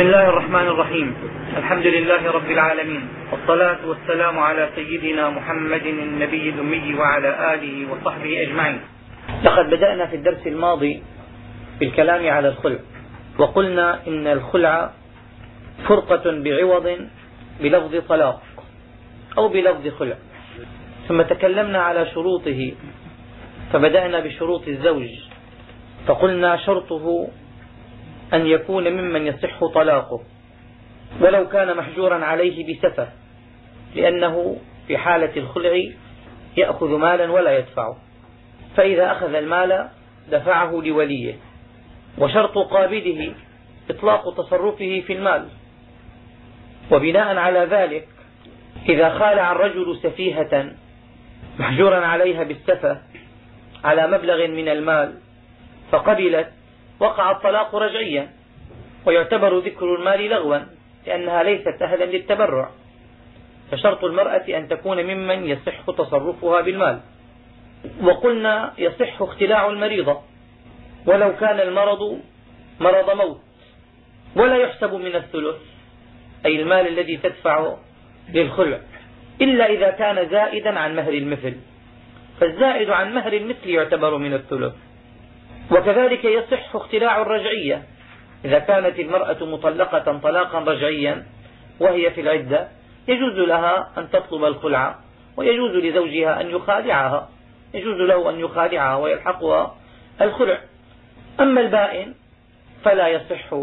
بسم الله الرحمن الرحيم الحمد لله رب العالمين والصلاة والسلام على سيدنا محمد النبي الأمي وعلى آله وصحبه أجمعين لقد بدأنا في الدرس الماضي بالكلام على الخلع وقلنا إن الخلع فرقة بعوض بلفظ طلاق أو بلفظ خلع. ثم تكلمنا على شروطه فبدأنا بشروط الزوج فقلنا شرطه أن يكون ممن يصح طلاقه ولو كان محجورا عليه بسفه لأنه في حالة الخلع يأخذ مالا ولا يدفعه. فإذا أخذ المال دفعه لوليه وشرط قابضه إطلاق تصرفه في المال. وبناء على ذلك إذا خالع الرجل سفيهة محجورا عليها بالسفة على مبلغ من المال فقبلت وقع الطلاق رجعيا ويعتبر ذكر المال لغوا لأنها ليست أهلا للتبرع. فشرط المرأة أن تكون ممن يصح تصرفها بالمال. وقلنا يصح اختلاع المريضة ولو كان المرض مرض موت ولا يحسب من الثلث أي المال الذي تدفع للخلع إلا إذا كان زائدا عن مهر المثل. فالزائد عن مهر المثل يعتبر من الثلث. وكذلك يصح اختلاع الرجعية. إذا كانت المرأة مطلقة طلاقا رجعيا وهي في العدة يجوز لها أن تطلب الخلع ويجوز لزوجها أن يخادعها. يجوز له أن يخادعها ويلحقها الخلع. أما البائن فلا يصح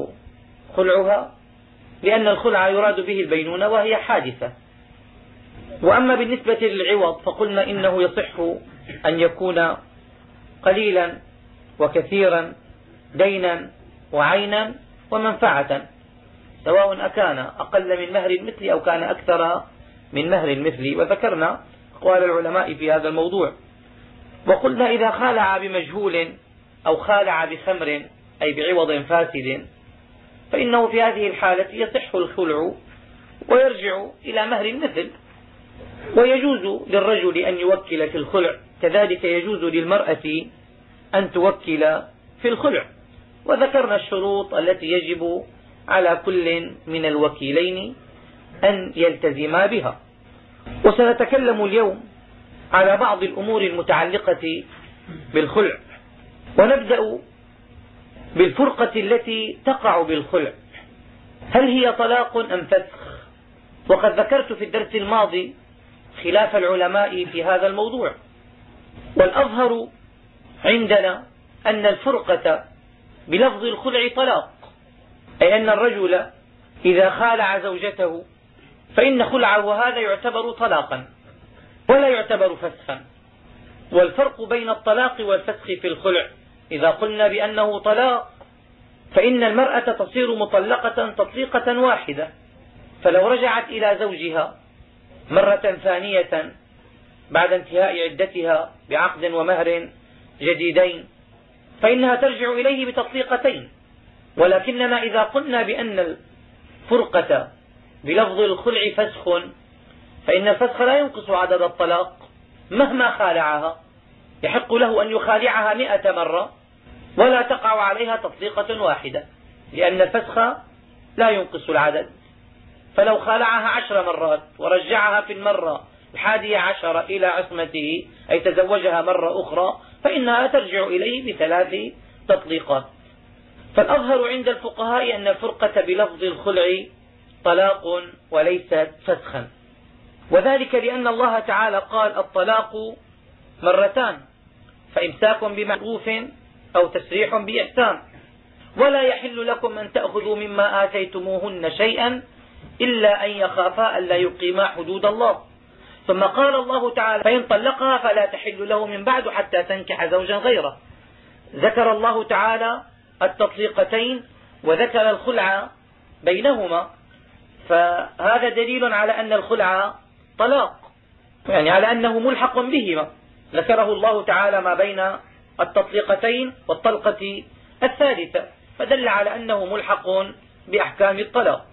خلعها لأن الخلع يراد به البينونة وهي حادثة. وأما بالنسبة للعوض فقلنا إنه يصح أن يكون قليلا وكثيرا دينا وعينا ومنفعة. سواء أكان أقل من مهر المثل أو كان أكثر من مهر المثل. وذكرنا أقوال العلماء في هذا الموضوع. وقلنا إذا خالع بمجهول أو خالع بخمر أي بعوض فاسد فإنه في هذه الحالة يصح الخلع ويرجع إلى مهر المثل. ويجوز للرجل أن يوكل في الخلع كذلك يجوز للمرأة أن توكل في الخلع. وذكرنا الشروط التي يجب على كل من الوكيلين أن يلتزما بها. وسنتكلم اليوم على بعض الأمور المتعلقة بالخلع. ونبدأ بالفرقة التي تقع بالخلع. هل هي طلاق أم فسخ؟ وقد ذكرت في الدرس الماضي خلاف العلماء في هذا الموضوع. والأظهر عندنا أن الفرقة بلفظ الخلع طلاق أي أن الرجل إذا خالع زوجته فإن خلعه هذا يعتبر طلاقا ولا يعتبر فسخا. والفرق بين الطلاق والفسخ في الخلع إذا قلنا بأنه طلاق فإن المرأة تصير مطلقة تطليقة واحدة فلو رجعت إلى زوجها مرة ثانية بعد انتهاء عدتها بعقد ومهر جديدين فإنها ترجع إليه بتطليقتين ولكننا إذا قلنا بأن الفرقة بلفظ الخلع فسخ فإن الفسخ لا ينقص عدد الطلاق مهما خالعها. يحق له أن يخالعها م مرة ولا تقع عليها تطليقة واحدة لأن الفسخ لا ينقص العدد. فلو خالعها عشر مرات ورجعها في المرة الحادية عشر إلى عصمته أي تزوجها مرة أخرى فإنها ترجع إليه بثلاث تطليقات. فالأظهر عند الفقهاء أن الفرقة بلفظ الخلع طلاق وليست فسخا. وذلك لأن الله تعالى قال الطلاق مرتان فإمساك بمعروف أو تسريح بإحسان. ولا يحل لكم أن تأخذوا مما آتيتموهن شيئا إلا أن يخافا ألا يقيما حدود الله. ثم قال الله تعالى فإن طلقها فلا تحل له من بعد حتى تنكح زوجا غيره. ذكر الله تعالى التطليقتين وذكر الخلع بينهما. فهذا دليل على أن الخلع طلاق يعني على أنه ملحق بهما. ذكره الله تعالى ما بين التطليقتين والطلقة الثالثة فدل على أنه ملحق بأحكام الطلاق.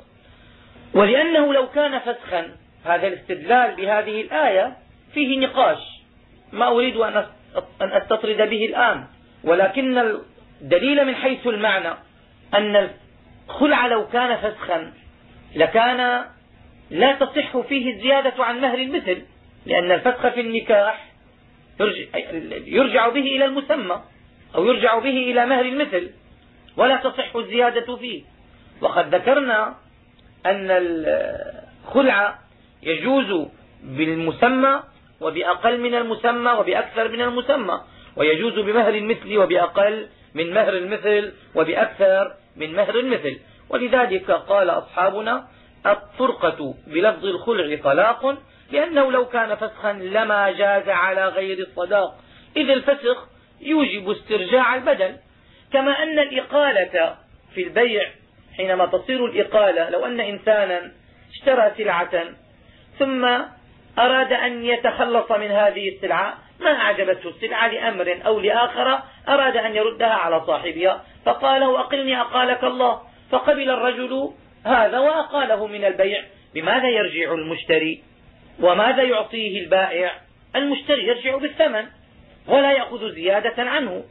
ولأنه لو كان فسخا هذا الاستدلال بهذه الآية فيه نقاش. ما أريد أن أستطرد به الآن. ولكن الدليل من حيث المعنى أن الخلع لو كان فسخا لكان لا تصح فيه الزيادة عن مهر المثل لأن الفسخ في النكاح يرجع به إلى المسمى أو يرجع به إلى مهر المثل ولا تصح الزيادة فيه. وقد ذكرنا أن الخلع يجوز بالمسمى وبأقل من المسمى وبأكثر من المسمى ويجوز بمهر المثل وبأقل من مهر المثل وبأكثر من مهر المثل. ولذلك قال أصحابنا الفرقة بلفظ الخلع طلاق لأنه لو كان فسخا لما جاز على غير الصداق. إذ الفسخ يوجب استرجاع البدل كما أن الإقالة في البيع حينما تصير الإقالة لو أن إنسانا اشترى سلعة ثم أراد أن يتخلص من هذه السلعة. ما أعجبته؟ السلعة لأمر أو لآخر أراد أن يردها على صاحبها. فقال له أقلني أقالك الله. فقبل الرجل هذا وأقاله من البيع. بماذا يرجع المشتري؟ وماذا يعطيه البائع؟ المشتري يرجع بالثمن ولا يأخذ زيادة عنه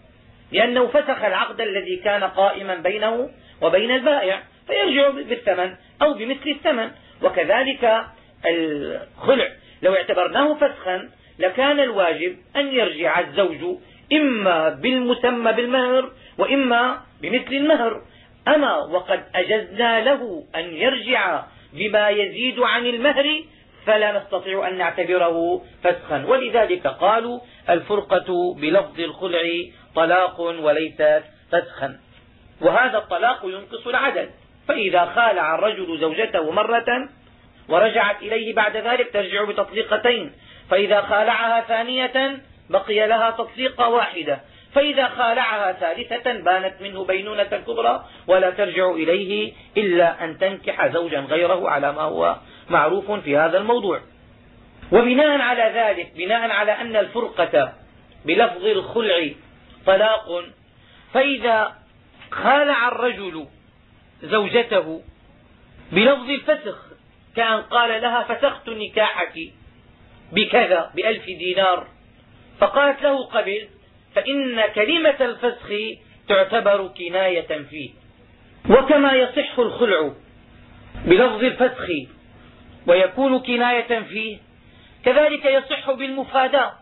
لأنه فسخ العقد الذي كان قائما بينه وبين البائع فيرجع بالثمن أو بمثل الثمن. وكذلك الخلع. لو اعتبرناه فسخا لكان الواجب أن يرجع الزوج إما بالمسمى بالمهر وإما بمثل المهر. أما وقد أجزنا له أن يرجع بما يزيد عن المهر فلا نستطيع أن نعتبره فسخا. ولذلك قالوا الفرقة بلفظ الخلع طلاق وليست فسخا. وهذا الطلاق ينقص العدد. فإذا خالع الرجل زوجته مرة ورجعت إليه بعد ذلك ترجع بتطليقتين فإذا خالعها ثانية بقي لها تطليقة واحدة. فإذا خالعها ثالثة بانت منه بينونة كبرى ولا ترجع إليه إلا أن تنكح زوجا غيره على ما هو معروف في هذا الموضوع. وبناء على ذلك بناء على أن الفرقة بلفظ الخلع طلاق فإذا خالع الرجل زوجته بلفظ الفسخ كأن قال لها فسخت نكاحك بكذا بألف دينار. فقالت له قبل فإن كلمة الفسخ تعتبر كناية فيه. وكما يصح الخلع بلفظ الفسخ ويكون كناية فيه كذلك يصح بالمفاداة.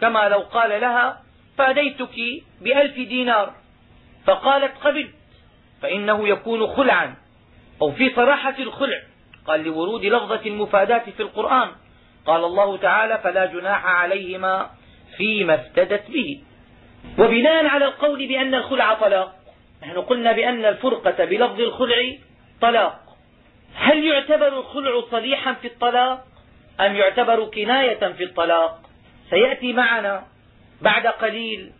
كما لو قال لها فاديتك بألف دينار. فقالت قبلت فإنه يكون خلعا أو في صراحة الخلع. قال لورود لفظة المفاداة في القرآن. قال الله تعالى فلا جناح عليهما فيما افتدت به. وبناء على القول بأن الخلع طلاق نحن قلنا بأن الفرقة بلفظ الخلع طلاق. هل يعتبر الخلع صريحا في الطلاق أم يعتبر كناية في الطلاق؟ سيأتي معنا بعد قليل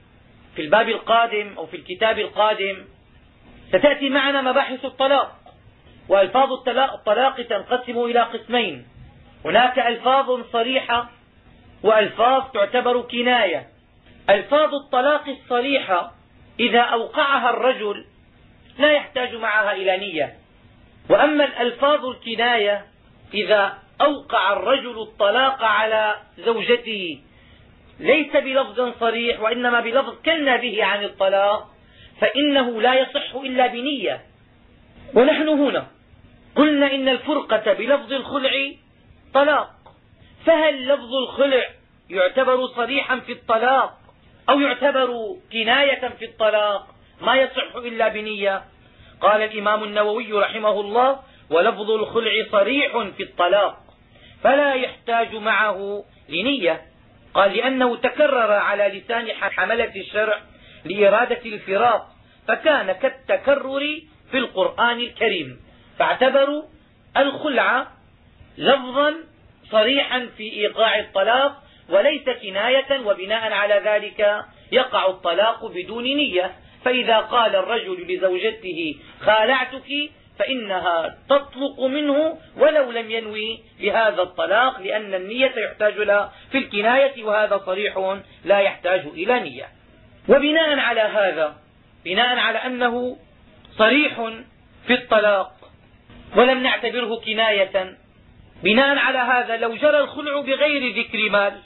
في الباب القادم أو في الكتاب القادم. ستأتي معنا مباحث الطلاق. وألفاظ الطلاق تنقسم إلى قسمين. هناك ألفاظ صريحة وألفاظ تعتبر كناية. ألفاظ الطلاق الصريحة إذا أوقعها الرجل لا يحتاج معها إلى نية. وأما الألفاظ الكناية إذا أوقع الرجل الطلاق على زوجته ليس بلفظ صريح وإنما بلفظ كلنا به عن الطلاق فإنه لا يصح إلا بنية. ونحن هنا قلنا إن الفرقة بلفظ الخلع طلاق. فهل لفظ الخلع يعتبر صريحا في الطلاق أو يعتبر كناية في الطلاق؟ ما يصح إلا بنية. قال الإمام النووي رحمه الله ولفظ الخلع صريح في الطلاق فلا يحتاج معه لنية. قال لأنه تكرر على لسان حملة الشرع لإرادة الفراق فكان كالتكرر في القرآن الكريم. فاعتبروا الخلع لفظا صريحا في إيقاع الطلاق وليس كناية وبناء على ذلك يقع الطلاق بدون نية. فإذا قال الرجل لزوجته خالعتك فإنها تطلق منه ولو لم ينوي بهذا الطلاق لأن النية يحتاج لها في الكناية وهذا صريح لا يحتاج إلى نية. وبناء على هذا بناء على أنه صريح في الطلاق ولم نعتبره كناية. بناء على هذا لو جرى الخلع بغير ذكر مال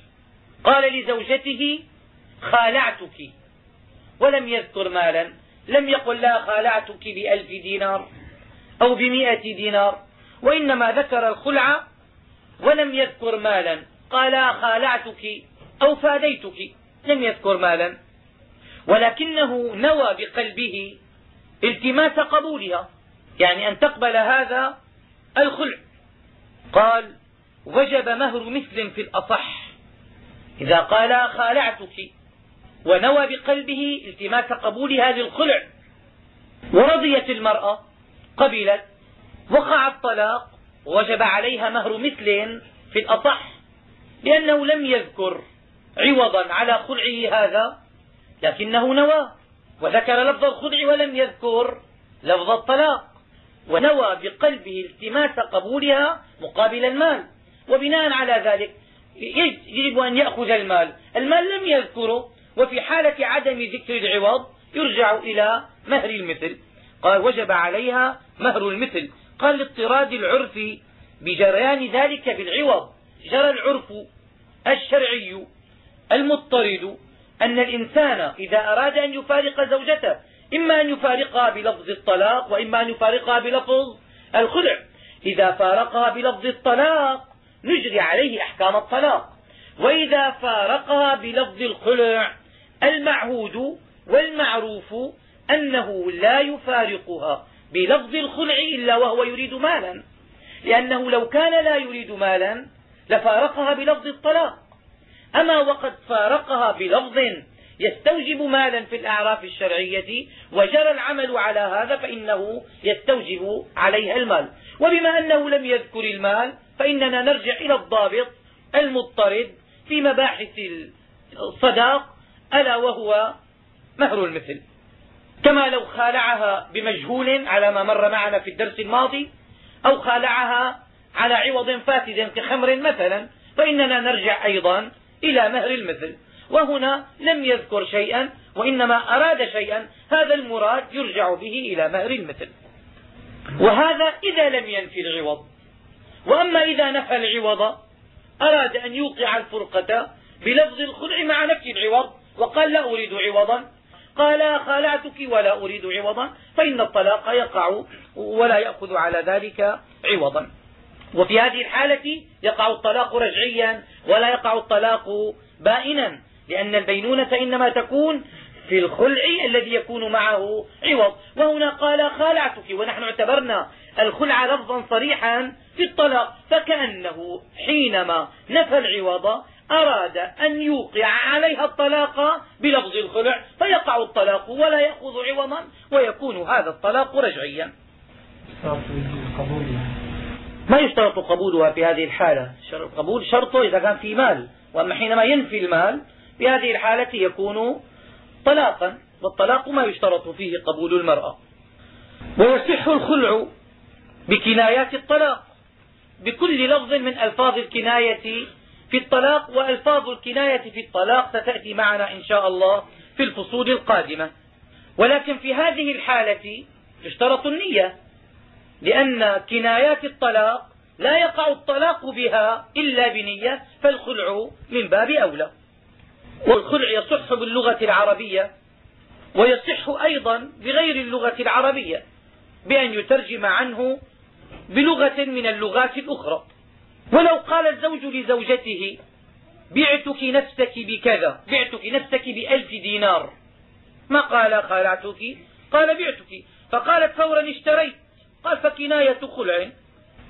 قال لزوجته خالعتك. ولم يذكر مالا لم يقل لا خالعتك بألف دينار أو بمئة دينار. وإنما ذكر الخلع ولم يذكر مالا قال خالعتك أو فاديتك. لم يذكر مالا. ولكنه نوى بقلبه التماس قبولها. يعني أن تقبل هذا الخلع. قال وجب مهر مثل في الأصح. إذا قال خالعتك ونوى بقلبه التماس قبولها للخلع ورضيت المرأة قبلت وقع الطلاق وجب عليها مهر مثل في الأصح لأنه لم يذكر عوضا على خلعه هذا لكنه نوى وذكر لفظ الخلع ولم يذكر لفظ الطلاق. ونوى بقلبه التماس قبولها مقابل المال. وبناء على ذلك يجب أن يأخذ المال. المال لم يذكره وفي حالة عدم ذكر العوض يرجع إلى مهر المثل. قال وجب عليها مهر المثل. قال لاضطراد العرف بجريان ذلك بالعوض. جرى العرف الشرعي المضطرد أن الإنسان إذا أراد أن يفارق زوجته إما أن يفارقها بلفظ الطلاق وإما أن يفارقها بلفظ الخلع إذا فارقها بلفظ الطلاق نجري عليه أحكام الطلاق. وإذا فارقها بلفظ الخلع المعهود والمعروف أنه لا يفارقها بلفظ الخلع إلا وهو يريد مالا. لأنه لو كان لا يريد مالا لفارقها بلفظ الطلاق. أما وقد فارقها بلفظ يستوجب مالا في الأعراف الشرعية وجرى العمل على هذا فإنه يستوجب عليها المال. وبما أنه لم يذكر المال فإننا نرجع إلى الضابط المضطرد في مباحث الصداق ألا وهو مهر المثل. كما لو خالعها بمجهول على ما مر معنا في الدرس الماضي أو خالعها على عوض فاسد كخمر مثلا فإننا نرجع أيضا إلى مهر المثل. وهنا لم يذكر شيئا وإنما أراد شيئا هذا المراد يرجع به إلى مهر المثل. وهذا إذا لم ينفي العوض. وأما إذا نفى العوض أراد أن يوقع الفرقة بلفظ الخلع مع نفي العوض وقال لا أريد عوضا. قال خالعتك ولا أريد عوضا فإن الطلاق يقع ولا يأخذ على ذلك عوضا. وفي هذه الحالة يقع الطلاق رجعيا ولا يقع الطلاق بائنا. لأن البينونة إنما تكون في الخلع الذي يكون معه عوض. وهنا قال خالعتك ونحن اعتبرنا الخلع لفظا صريحا في الطلاق. فكأنه حينما نفى العوض أراد أن يوقع عليها الطلاق بلفظ الخلع فيقع الطلاق ولا يأخذ عوضا ويكون هذا الطلاق رجعيا. ما يشترط قبولها في هذه الحالة؟ القبول شرطه إذا كان في مال. وأما حينما ينفي المال في هذه الحالة يكون طلاقا والطلاق ما يشترط فيه قبول المرأة. ويصح الخلع بكنايات الطلاق. بكل لفظ من ألفاظ الكناية في الطلاق وألفاظ الكناية في الطلاق ستأتي معنا إن شاء الله في الفصول القادمة. ولكن في هذه الحالة يشترط النية لأن كنايات الطلاق لا يقع الطلاق بها إلا بنية فالخلع من باب أولى. والخلع يصح باللغة العربية ويصح أيضا بغير اللغة العربية بأن يترجم عنه بلغة من اللغات الأخرى. ولو قال الزوج لزوجته بعتك نفسك بكذا بعتك نفسك بألف دينار. ما قال؟ خالعتك قال بعتك. فقالت فورا اشتريت. قال فكناية خلع.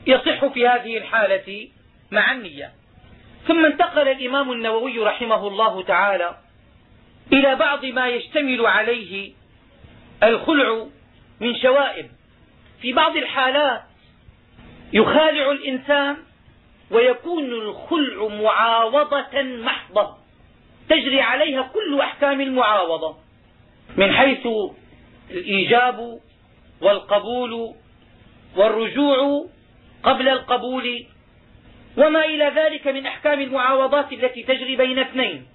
يصح في هذه الحالة مع النية. ثم انتقل الإمام النووي رحمه الله تعالى إلى بعض ما يشتمل عليه الخلع من شوائب. في بعض الحالات يخالع الإنسان ويكون الخلع معاوضة محضة تجري عليها كل أحكام المعاوضة من حيث الإيجاب والقبول والرجوع قبل القبول وما إلى ذلك من أحكام المعاوضات التي تجري بين اثنين.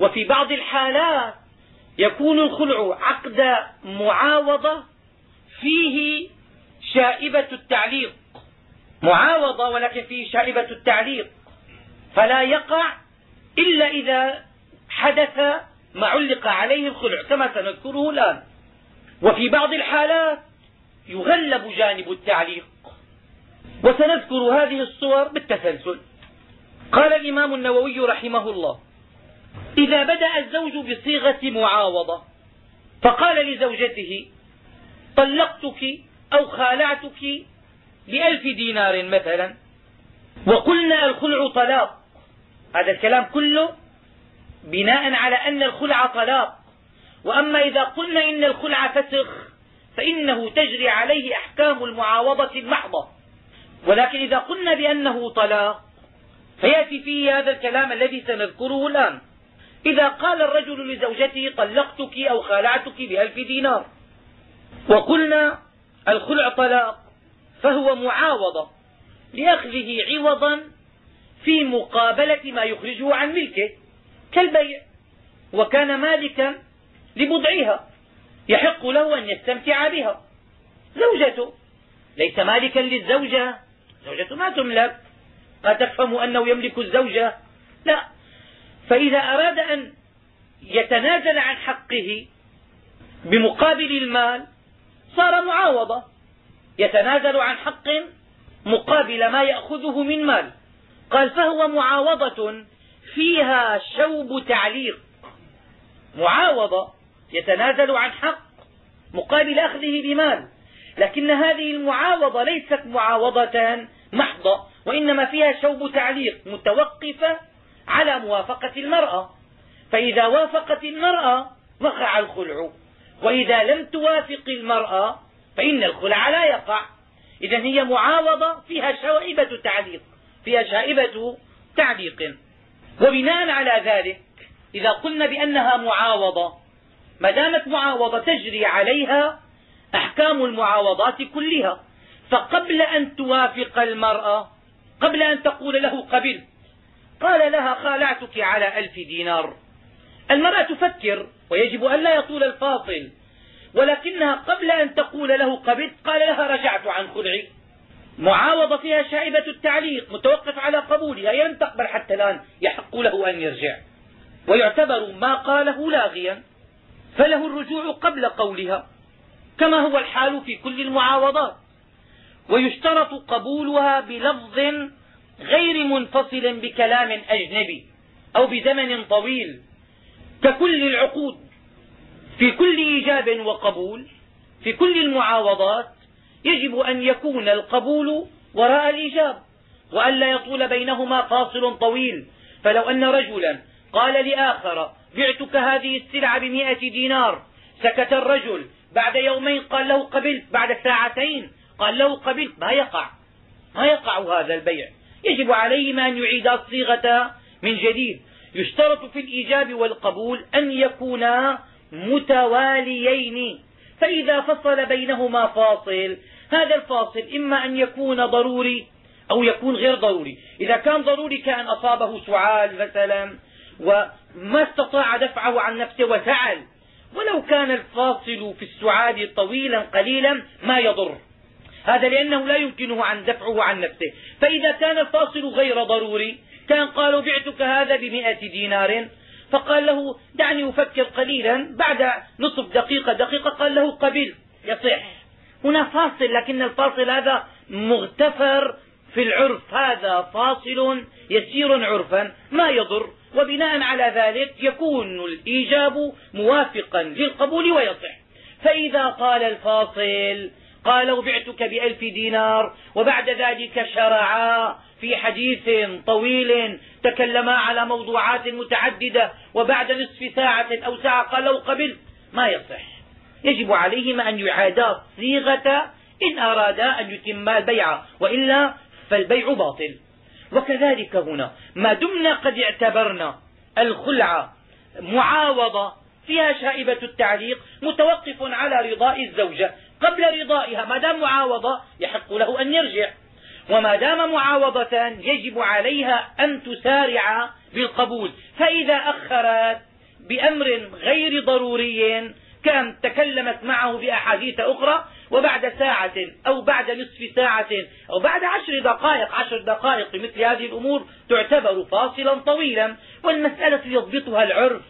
وفي بعض الحالات يكون الخلع عقد معاوضة فيه شائبة التعليق. معاوضة ولكن فيه شائبة التعليق. فلا يقع إلا إذا حدث ما علق عليه الخلع كما سنذكره الآن. وفي بعض الحالات يغلب جانب التعليق. وسنذكر هذه الصور بالتسلسل. قال الإمام النووي رحمه الله إذا بدأ الزوج بصيغة معاوضة فقال لزوجته طلقتك أو خالعتك بألف دينار مثلا وقلنا الخلع طلاق. هذا الكلام كله بناء على أن الخلع طلاق. وأما إذا قلنا إن الخلع فسخ فإنه تجري عليه أحكام المعاوضة المحضة. ولكن إذا قلنا بأنه طلاق فيأتي فيه هذا الكلام الذي سنذكره الآن. إذا قال الرجل لزوجته طلقتك أو خالعتك بألف دينار. وقلنا الخلع طلاق فهو معاوضة لأخذه عوضا في مقابلة ما يخرجه عن ملكه كالبيع وكان مالكا لبضعها يحق له أن يستمتع بها. زوجته ليس مالكا للزوجة. زوجته ما تملك. قد تفهم أنه يملك الزوجة؟ لا. فإذا أراد أن يتنازل عن حقه بمقابل المال صار معاوضة. يتنازل عن حق مقابل ما يأخذه من مال. قال فهو معاوضة فيها شوب تعليق. معاوضة يتنازل عن حق مقابل أخذه بمال. لكن هذه المعاوضة ليست معاوضة محضة وإنما فيها شوب تعليق متوقفة على موافقة المرأة. فإذا وافقت المرأة وقع الخلع وإذا لم توافق المرأة فإن الخلع لا يقع. إذا هي معاوضة فيها شائبة تعليق فيها شائبة تعليق. وبناء على ذلك إذا قلنا بأنها معاوضة ما دامت معاوضة تجري عليها أحكام المعاوضات كلها. فقبل أن توافق المرأة قبل أن تقول له قبلت قال لها خالعتك على ألف دينار. المرأة تفكر ويجب أن لا يطول الفاصل ولكنها قبل أن تقول له قبلت قال لها رجعت عن خلعي. معاوضة فيها شائبة التعليق متوقف على قبولها هي لم تقبل حتى الآن يحق له أن يرجع. ويعتبر ما قاله لاغيا فله الرجوع قبل قولها. كما هو الحال في كل المعاوضات. ويشترط قبولها بلفظ غير منفصل بكلام أجنبي أو بزمن طويل ككل العقود. في كل إيجاب وقبول في كل المعاوضات يجب أن يكون القبول وراء الإيجاب وأن لا يطول بينهما فاصل طويل. فلو أن رجلا قال لآخر بعتك هذه السلعة بمئة دينار سكت الرجل بعد يومين قال له قبلت بعد ساعتين قال له قبلت ما يقع. ما يقع هذا البيع. يجب عليهما أن يعيدا الصيغة من جديد. يشترط في الإيجاب والقبول أن يكونا متواليين. فإذا فصل بينهما فاصل هذا الفاصل إما أن يكون ضروري أو يكون غير ضروري. إذا كان ضروري كأن أصابه سعال مثلا وما استطاع دفعه عن نفسه وفعل ولو كان الفاصل في السعال طويلا قليلا ما يضر. هذا لأنه لا يمكنه عن دفعه عن نفسه. فإذا كان الفاصل غير ضروري كان قالوا بعتك هذا بمئة دينار فقال له دعني أفكر قليلا. بعد نصف دقيقة دقيقة قال له قبل يصح. هنا فاصل لكن الفاصل هذا مغتفر في العرف. هذا فاصل يسير عرفا ما يضر. وبناء على ذلك يكون الإيجاب موافقا للقبول ويصح. فإذا طال الفاصل قال بعتك بألف دينار وبعد ذلك شرعا في حديث طويل تكلما على موضوعات متعددة وبعد نصف ساعة أو ساعة قال لو قبلت ما يصح. يجب عليهما أن يعادا صيغة إن أرادا أن يتما البيع وإلا فالبيع باطل. وكذلك هنا. ما دمنا قد اعتبرنا الخلع معاوضة فيها شائبة التعليق متوقف على رضاء الزوجة. قبل رضائها ما دام معاوضة يحق له أن يرجع. وما دام معاوضة يجب عليها أن تسارع بالقبول. فإذا أخرت بأمر غير ضروري كأن تكلمت معه بأحاديث أخرى وبعد ساعة أو بعد نصف ساعة أو بعد عشر دقائق عشر دقائق مثل هذه الأمور تعتبر فاصلا طويلا والمسألة يضبطها العرف.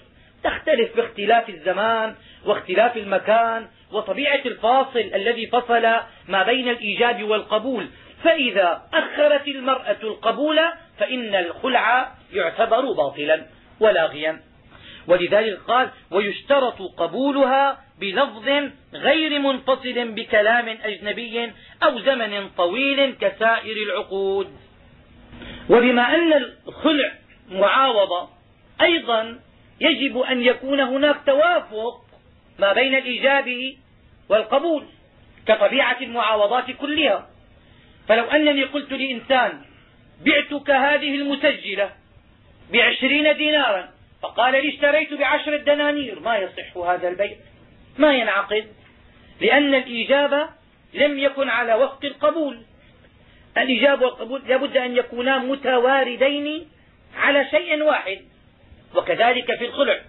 تختلف باختلاف الزمان واختلاف المكان وطبيعة الفاصل الذي فصل ما بين الإيجاب والقبول. فإذا أخرت المرأة القبول فإن الخلع يعتبر باطلا ولاغيا ولذلك قال ويشترط قبولها بلفظ غير منفصل بكلام أجنبي أو زمن طويل كسائر العقود. وبما أن الخلع معاوضة أيضا يجب أن يكون هناك توافق ما بين الإيجاب والقبول كطبيعة المعاوضات كلها. فلو أنني قلت لإنسان بعتك هذه المسجلة بعشرين دينارا فقال لي اشتريت بعشر دنانير ما يصح هذا البيع؟ ما ينعقد؟ لأن الإيجاب لم يكن على وفق القبول. الإيجاب والقبول لابد أن يكونا متواردين على شيء واحد وكذلك في الخلع.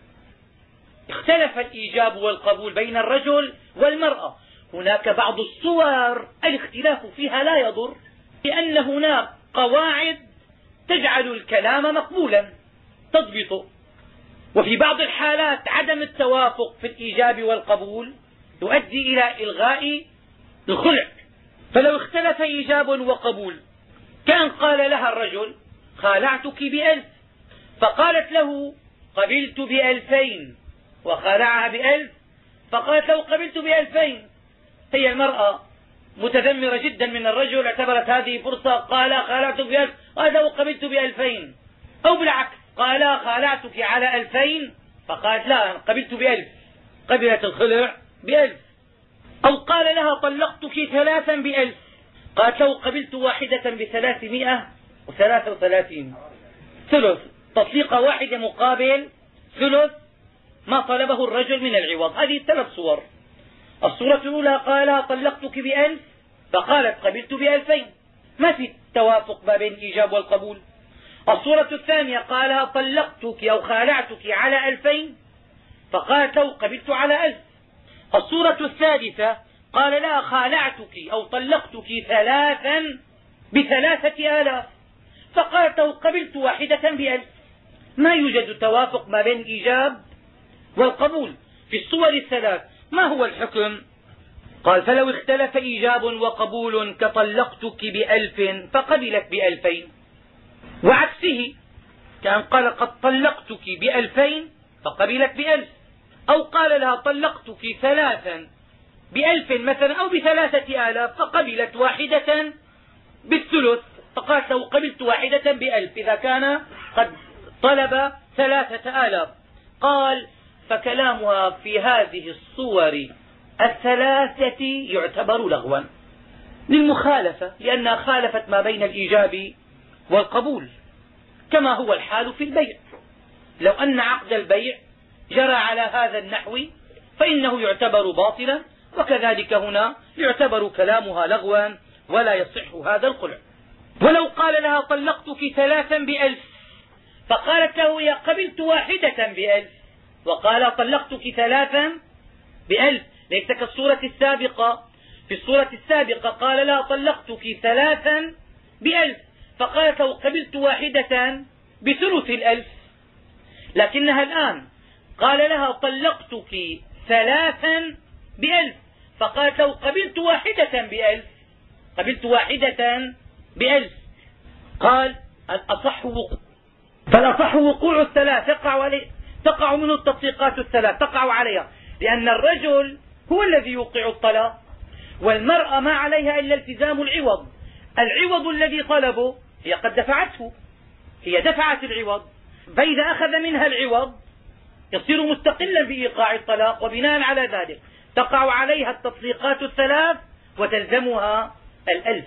اختلف الإيجاب والقبول بين الرجل والمرأة. هناك بعض الصور الاختلاف فيها لا يضر لأن هناك قواعد تجعل الكلام مقبولا تضبطه. وفي بعض الحالات عدم التوافق في الإيجاب والقبول يؤدي إلى إلغاء الخلع. فلو اختلف إيجاب وقبول كان قال لها الرجل خالعتك بألف. فقالت له قبلت بألفين. وخالعها بألف فقالت له قبلت بألفين. هي المرأة متذمرة جدا من الرجل اعتبرت هذه فرصة قال خالعتك بألف. قال له قبلت بألفين. أو بالعكس قال خالعتك على ألفين؟ فقالت لا قبلت بألف. قبلت الخلع بألف. أو قال لها طلقتك ثلاثا بألف. قالت له قبلت واحدة بثلاثمائة وثلاثة وثلاثين. ثلث. تطليقة واحدة مقابل ثلث ما طلبه الرجل من العوض. هذه ثلاث صور. الصورة الأولى قال طلقتك بألف فقالت قبلت بألفين. ما في توافق ما بين الإيجاب والقبول؟ الصورة الثانية قال طلقتك أو خالعتك على ألفين؟ فقالت له قبلت على ألف. الصورة الثالثة قال لا خالعتك أو طلقتك ثلاثا بثلاثة آلاف. فقالت له قبلت واحدة بألف. ما يوجد توافق ما بين الإيجاب والقبول في الصور الثلاث؟ ما هو الحكم؟ قال فلو اختلف إيجاب وقبول كطلقتك بألف فقبلت بألفين. وعكسه كأن قال قد طلقتك بألفين فقبلت بألف. أو قال لها طلقتك ثلاثا بألف مثلا أو بثلاثة آلاف فقبلت واحدة بالثلث. فقالت له قبلت واحدة بألف إذا كان قد طلب ثلاثة آلاف. قال فكلامها في هذه الصور الثلاثة يعتبر لغوا للمخالفة لأنها خالفت ما بين الإيجاب والقبول كما هو الحال في البيع. لو أن عقد البيع جرى على هذا النحو فإنه يعتبر باطلا وكذلك هنا يعتبر كلامها لغوا ولا يصح هذا الخلع ولو قال لها طلقتك ثلاثا بألف فقالت له يا قبلت واحدة بألف وقال طلقتك ثلاثا بألف. ليس كالصورة السابقة. في الصورة السابقة قال لها طلقتك ثلاثا بألف. فقالت له قبلت واحدة بثلث الألف. لكنها الآن قال لها طلقتك ثلاثا بألف. فقالت له قبلت واحدة بألف. قبلت واحدة بألف. قال الأصح وقوع. فالأصح وقوع الثلاث. تقع, علي تقع منه التطبيقات الثلاث. تقع عليها. لأن الرجل هو الذي يوقع الطلاق والمرأة ما عليها إلا التزام العوض. العوض الذي طلبه هي قد دفعته. هي دفعت العوض. فإذا أخذ منها العوض. يصير مستقلا بإيقاع الطلاق وبناء على ذلك. تقع عليها التطليقات الثلاث وتلزمها الألف.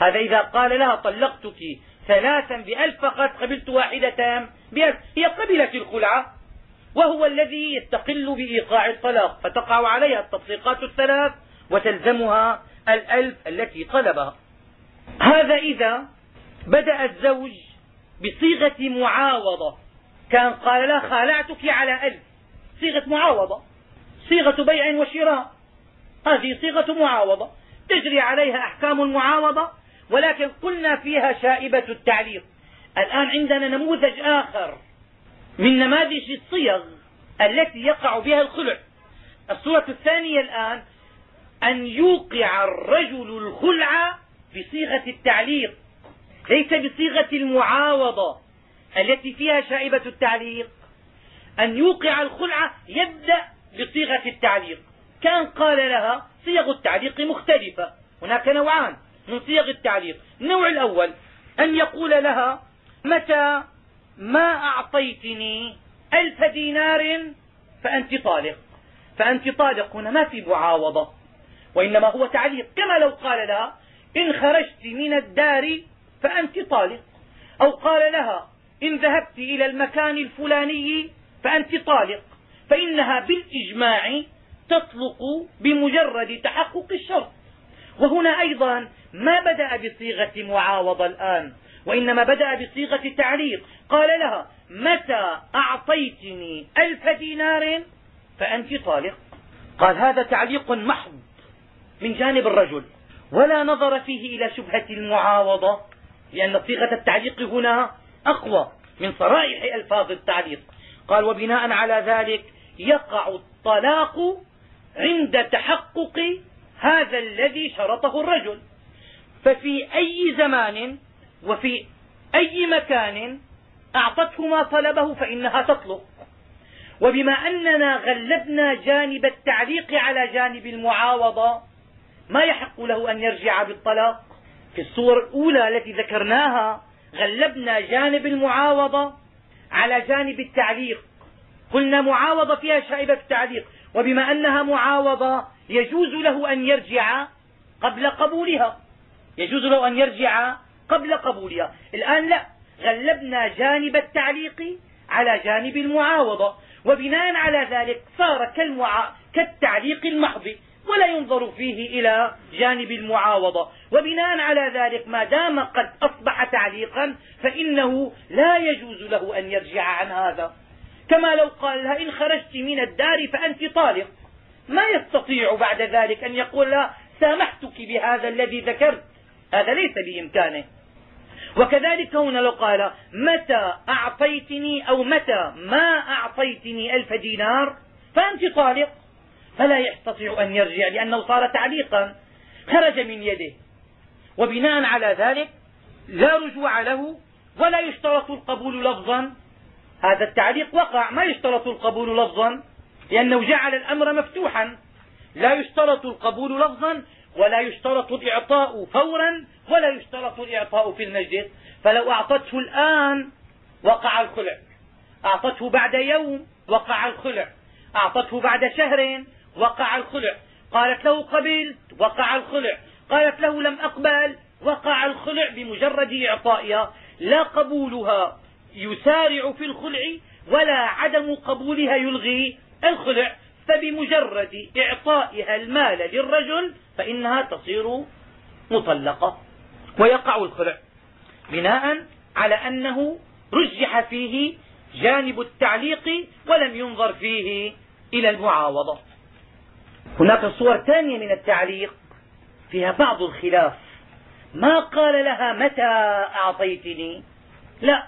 هذا إذا قال لها طلقتك ثلاثا بألف فقط قبلت واحدة بألف. هي قبلت الخلعة وهو الذي يستقل بإيقاع الطلاق. فتقع عليها التطليقات الثلاث وتلزمها الألف التي طلبها. هذا إذا بدأ الزوج بصيغة معاوضة. كان قال لها خالعتك على ألف. صيغة معاوضة. صيغة بيع وشراء. هذه صيغة معاوضة. تجري عليها أحكام المعاوضة ولكن قلنا فيها شائبة التعليق. الآن عندنا نموذج آخر من نماذج الصيغ التي يقع بها الخلع. الصورة الثانية الآن أن يوقع الرجل الخلع بصيغة التعليق. ليس بصيغة المعاوضة التي فيها شائبة التعليق. أن يوقع الخلع يبدأ بصيغة التعليق. كأن قال لها صيغ التعليق مختلفة. هناك نوعان من صيغ التعليق. النوع الأول أن يقول لها متى ما أعطيتني ألف دينار فأنت طالق. فأنت طالق هنا ما في معاوضة وإنما هو تعليق. كما لو قال لها إن خرجت من الدار فأنت طالق. أو قال لها إن ذهبت إلى المكان الفلاني فأنت طالق. فإنها بالإجماع تطلق بمجرد تحقق الشرط. وهنا أيضا ما بدأ بصيغة معاوضة الآن وإنما بدأ بصيغة تعليق. قال لها متى أعطيتني ألف دينار؟ فأنت طالق. قال هذا تعليق محض من جانب الرجل. ولا نظر فيه إلى شبهة المعاوضة. لأن صيغة التعليق هنا أقوى من صرائح ألفاظ التعليق. قال وبناء على ذلك يقع الطلاق عند تحقق هذا الذي شرطه الرجل. ففي أي زمان وفي أي مكان أعطته ما طلبه فإنها تطلق. وبما أننا غلبنا جانب التعليق على جانب المعاوضة ما يحق له أن يرجع بالطلاق؟ في الصور الأولى التي ذكرناها غلبنا جانب المعاوضة على جانب التعليق. قلنا معاوضة فيها شائبة التعليق وبما أنها معاوضة يجوز له أن يرجع قبل قبولها. يجوز له أن يرجع قبل قبولها. الآن لا غلبنا جانب التعليق على جانب المعاوضة وبناء على ذلك صار كالمعا... كالتعليق المحض. ولا ينظر فيه إلى جانب المعاوضة. وبناء على ذلك ما دام قد أصبح تعليقا فإنه لا يجوز له أن يرجع عن هذا. كما لو قال لها إن خرجت من الدار فأنت طالق. ما يستطيع بعد ذلك أن يقول لها سامحتك بهذا الذي ذكرت. هذا ليس بإمكانه. وكذلك هنا لو قال متى أعطيتني أو متى ما أعطيتني ألف دينار فأنت طالق؟ فلا يستطيع أن يرجع لأنه صار تعليقا. خرج من يده. وبناء على ذلك لا رجوع له ولا يشترط القبول لفظا. هذا التعليق وقع. ما يشترط القبول لفظا؟ لأنه جعل الأمر مفتوحا. لا يشترط القبول لفظا ولا يشترط الإعطاء فورا ولا يشترط الإعطاء في المجلس. فلو أعطته الآن وقع الخلع. أعطته بعد يوم وقع الخلع. أعطته بعد شهر وقع الخلع. قالت له قبلت وقع الخلع. قالت له لم أقبل وقع الخلع بمجرد إعطائها. لا قبولها يسارع في الخلع ولا عدم قبولها يلغي الخلع. فبمجرد إعطائها المال للرجل فإنها تصير مطلقة ويقع الخلع. بناء على أنه رجح فيه جانب التعليق ولم ينظر فيه إلى المعاوضة. هناك صور ثانية من التعليق فيها بعض الخلاف. ما قال لها متى أعطيتني؟ لا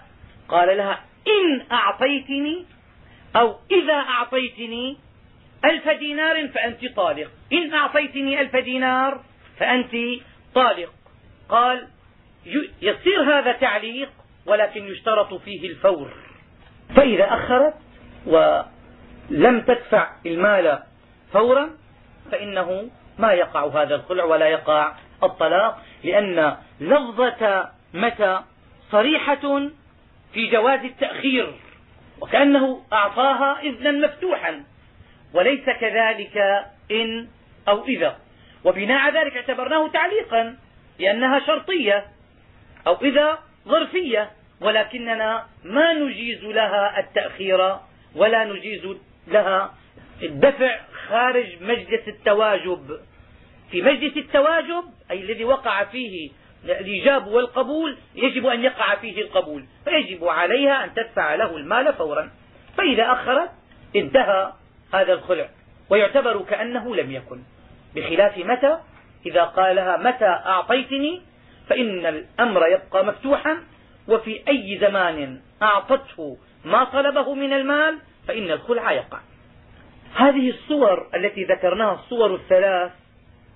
قال لها إن أعطيتني أو إذا أعطيتني ألف دينار فأنت طالق. إن أعطيتني ألف دينار فأنت طالق. قال يصير هذا تعليق ولكن يشترط فيه الفور. فإذا أخرت ولم تدفع المال فورا فإنه ما يقع هذا الخلع ولا يقع الطلاق لأن لفظة متى صريحة في جواز التأخير وكأنه أعطاها إذنا مفتوحا وليس كذلك إن أو إذا. وبناء على ذلك اعتبرناه تعليقا لأنها شرطية أو إذا ظرفية ولكننا ما نجيز لها التأخير ولا نجيز لها الدفع خارج مجلس التواجب. في مجلس التواجب أي الذي وقع فيه الإيجاب والقبول يجب أن يقع فيه القبول فيجب عليها أن تدفع له المال فورا. فإذا أخرت انتهى هذا الخلع ويعتبر كأنه لم يكن. بخلاف متى؟ إذا قال لها متى أعطيتني فإن الأمر يبقى مفتوحا وفي أي زمان أعطته ما طلبه من المال فإن الخلع يقع. هذه الصور التي ذكرناها الصور الثلاث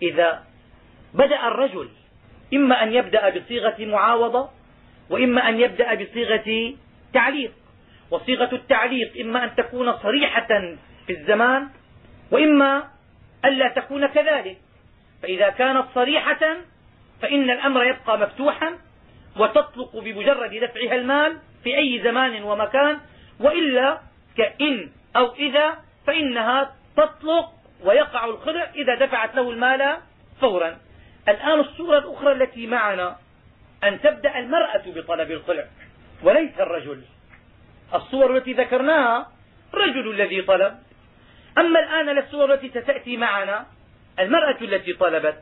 إذا بدأ الرجل إما أن يبدأ بصيغة معاوضة وإما أن يبدأ بصيغة تعليق وصيغة التعليق إما أن تكون صريحة في الزمان وإما ألا تكون كذلك. فإذا كانت صريحة فإن الأمر يبقى مفتوحا وتطلق بمجرد دفعها المال في أي زمان ومكان وإلا كإن أو إذا فإنها تطلق ويقع الخلع إذا دفعت له المال فورا. الآن الصورة الأخرى التي معنا أن تبدأ المرأة بطلب الخلع وليس الرجل. الصور التي ذكرناها الرجل الذي طلب. أما الآن الصور التي ستأتي معنا المرأة التي طلبت.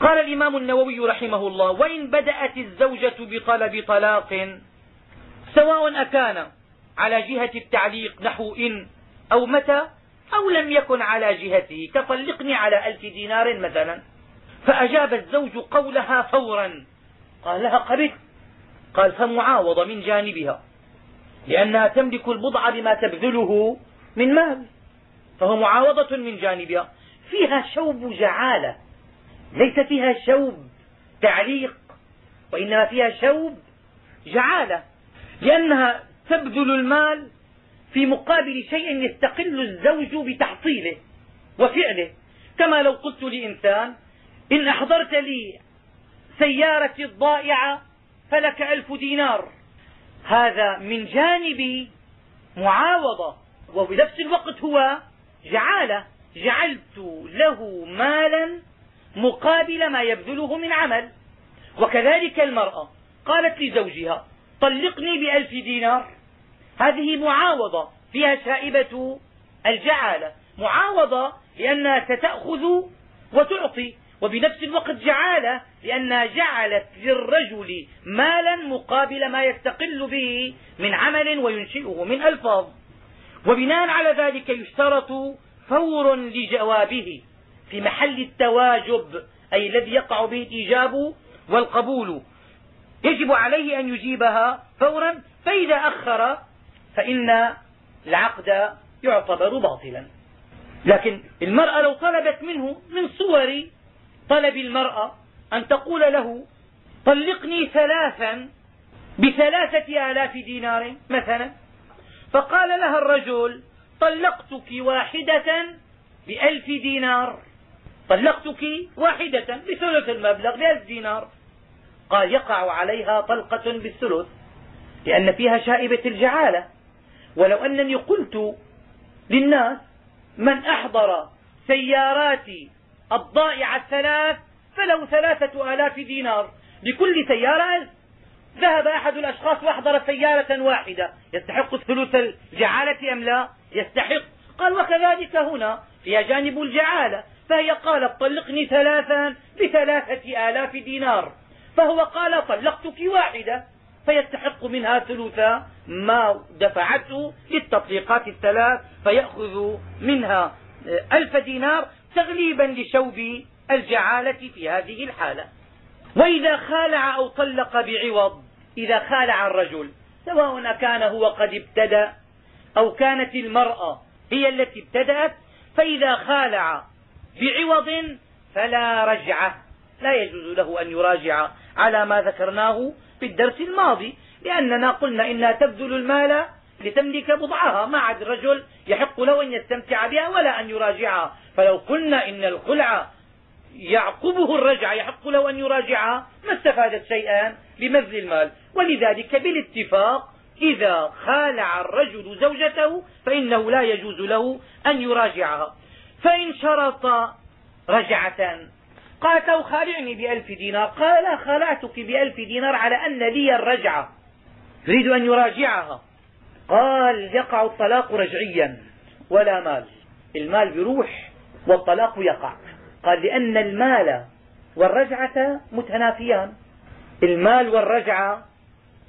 قال الإمام النووي رحمه الله وإن بدأت الزوجة بطلب طلاق سواء أكان على جهة التعليق نحو إن أو متى؟ أو لم يكن على جهته. كطلقني على ألف دينار مثلا. فأجاب الزوج قولها فورا. قال لها قبلت قال فمعاوضة من جانبها. لأنها تملك البضع بما تبذله من مال. فهو معاوضة من جانبها. فيها شوب جعالة. ليس فيها شوب تعليق. وإنما فيها شوب جعالة. لأنها تبذل المال في مقابل شيء يستقل الزوج بتحصيله وفعله. كما لو قلت لإنسان إن أحضرت لي سيارتي الضائعة فلك ألف دينار. هذا من جانب معاوضة وبنفس الوقت هو جعالة. جعلت له مالا مقابل ما يبذله من عمل. وكذلك المرأة قالت لزوجها طلقني بألف دينار. هذه معاوضة فيها شائبة الجعالة. معاوضة لأنها ستأخذ وتعطي وبنفس الوقت جعالة لأنها جعلت للرجل مالا مقابل ما يستقل به من عمل وينشئه من ألفاظ. وبناء على ذلك يشترط فور لجوابه في محل التواجب أي الذي يقع به الإيجاب والقبول. يجب عليه أن يجيبها فورا فإذا أخر فإن العقد يعتبر باطلا. لكن المرأة لو طلبت منه من صور طلب المرأة أن تقول له طلقني ثلاثا بثلاثة آلاف دينار مثلا فقال لها الرجل طلقتك واحدة بألف دينار طلقتك واحدة بثلث المبلغ بألف دينار. قال يقع عليها طلقة بالثلث لأن فيها شائبة الجعالة. ولو أنني قلت للناس من أحضر سياراتي الضائعة الثلاث فله ثلاثة آلاف دينار. لكل سيارة ألف ذهب أحد الأشخاص وأحضر سيارة واحدة. يستحق ثلث الجعالة أم لا؟ يستحق. قال وكذلك هنا فيها جانب الجعالة فهي قالت طلقني ثلاثا بثلاثة آلاف دينار. فهو قال طلقتك واحدة فيستحق منها ثلث ما دفعته للتطليقات الثلاث فيأخذ منها ألف دينار تغليبا لشوب الجعالة في هذه الحالة. وإذا خالع أو طلق بعوض إذا خالع الرجل سواء كان هو قد ابتدأ أو كانت المرأة هي التي ابتدأت فإذا خالع بعوض فلا رجعة. لا يجوز له أن يراجع على ما ذكرناه في الدرس الماضي. لأننا قلنا إنها تبذل المال لتملك بضعها. ما عاد الرجل يحق له أن يستمتع بها ولا أن يراجعها. فلو قلنا إن الخلع يعقبه الرجع يحق له أن يراجعها ما استفادت شيئا بمثل المال. ولذلك بالاتفاق إذا خالع الرجل زوجته فإنه لا يجوز له أن يراجعها. فإن شرط رجعة. قالت له خالعني بألف دينار. قال لا خالعتك بألف دينار على أن لي الرجعة. يريد أن يراجعها. قال يقع الطلاق رجعيا ولا مال. المال بيروح والطلاق يقع. قال لأن المال والرجعة متنافيان. المال والرجعة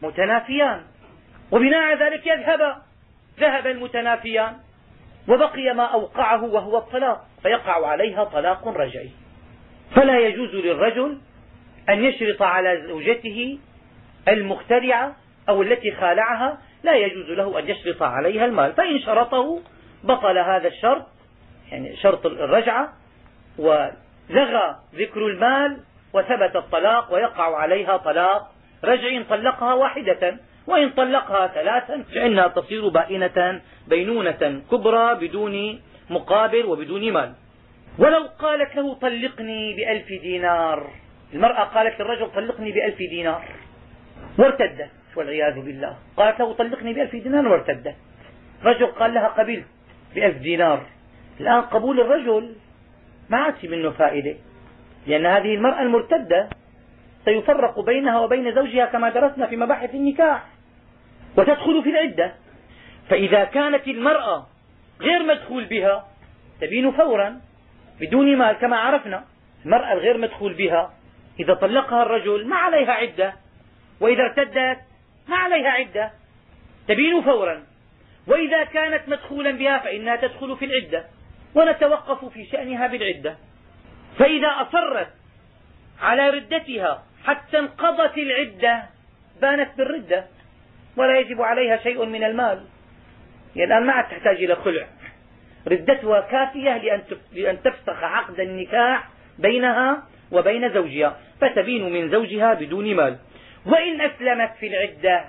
متنافيان. وبناء على ذلك يذهب ذهب المتنافيان وبقي ما أوقعه وهو الطلاق فيقع عليها طلاق رجعي. فلا يجوز للرجل أن يشرط على زوجته المخترعة أو التي خالعها لا يجوز له أن يشرط عليها المال. فإن شرطه بطل هذا الشرط يعني شرط الرجعة ولغى ذكر المال وثبت الطلاق ويقع عليها طلاق. رجع إن طلقها واحدة وإن طلقها ثلاثا فإنها تصير بائنة بينونة كبرى بدون مقابل وبدون مال. ولو قالت له طلقني بألف دينار المرأة قالت للرجل طلقني بألف دينار وارتدت. والعياذ بالله. قالت له طلقني بألف دينار وارتدت. رجل قال لها قبلت بألف دينار. الآن قبول الرجل ما عاد في منه فائدة. لأن هذه المرأة المرتدة سيفرق بينها وبين زوجها كما درسنا في مباحث النكاح وتدخل في العدة. فإذا كانت المرأة غير مدخول بها تبين فورا بدون مال كما عرفنا المرأة الغير مدخول بها إذا طلقها الرجل ما عليها عدة. وإذا ارتدت ما عليها عدة. تبين فورا. وإذا كانت مدخولا بها فإنها تدخل في العدة. ونتوقف في شأنها بالعدة. فإذا أصرت على ردتها حتى انقضت العدة بانت بالردة. ولا يجب عليها شيء من المال. يعني الآن ما عاد تحتاج إلى خلع. ردتها كافية لأن تفسخ عقد النكاح بينها وبين زوجها. فتبين من زوجها بدون مال. وإن أسلمت في العدة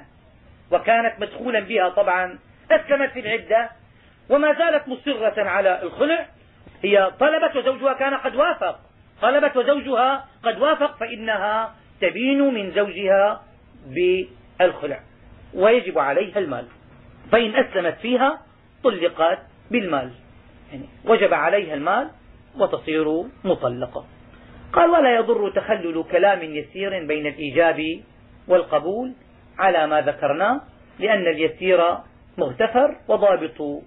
وكانت مدخولا بها طبعا أسلمت في العدة وما زالت مصرة على الخلع هي طلبت وزوجها كان قد وافق طلبت وزوجها قد وافق فإنها تبين من زوجها بالخلع ويجب عليها المال. فإن أسلمت فيها طلقت بالمال. يعني وجب عليها المال وتصير مطلقة. قال ولا يضر تخلل كلام يسير بين الإيجاب والقبول على ما ذكرناه لأن اليسير مغتفر وضابط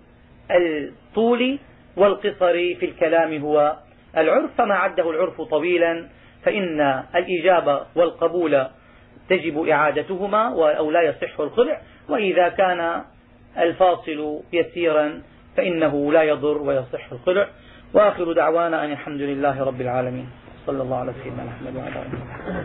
الطول والقصر في الكلام هو العرف. فما عده العرف طويلا فإن الإجابة والقبول تجب إعادتهما أو لا يصح الخلع. وإذا كان الفاصل يسيرا فإنه لا يضر ويصح الخلع. وآخر دعوانا أن الحمد لله رب العالمين. صلى الله على سيدنا محمد وعلى آله